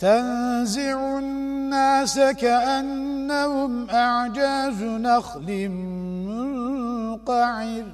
تنزع الناس كأنهم أعجاز نخل منقعر.